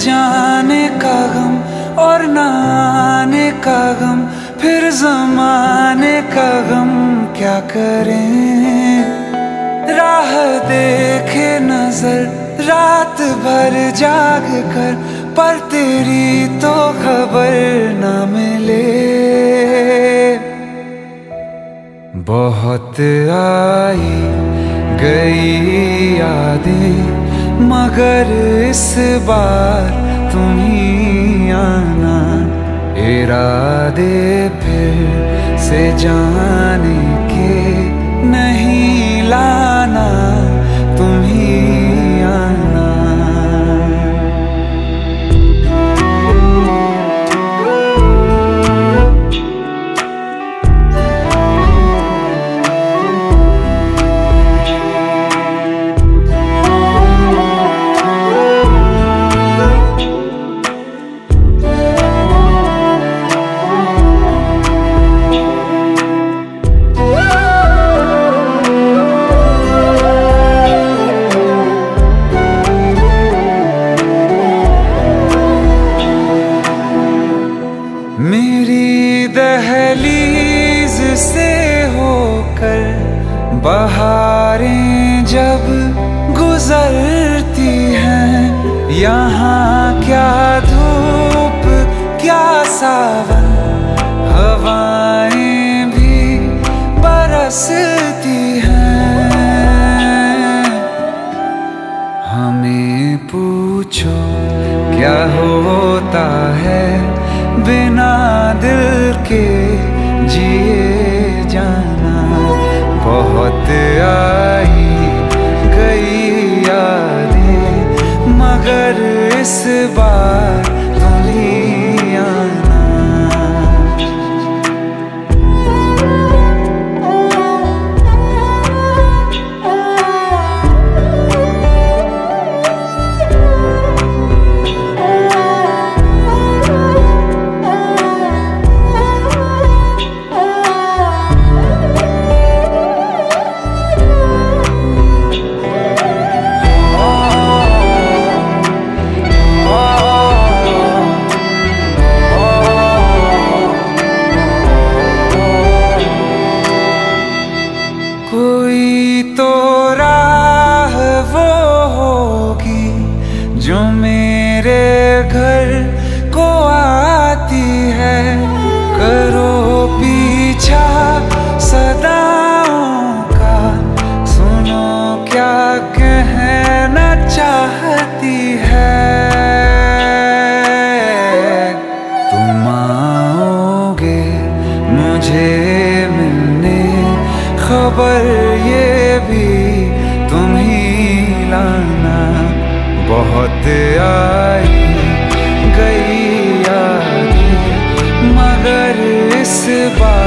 जाने का गम और नाने का गम, फिर जमाने का गम, क्या करें? राह देखे नज़र, रात भर जाग कर, पर तेरी तो खबर न मिले। बहुत आई गई यादें मगर इस बार तुम्हें आना इरादे फिर से जाने के नहीं लाना तुम मेरी दहलीज से होकर बहारें जब गुजरती हैं, यहाँ क्या धूप, क्या सावन, हवाएँ भी बरसती हैं। हमें पूछो, क्या होता है? बिना दिल के जिए जाना। बहुत आई गई यादें मगर इस बार कहना चाहती है। तुम आओगे मुझे मिलने, खबर ये भी तुम ही लाना। बहुत आई गई याद, मगर इस बार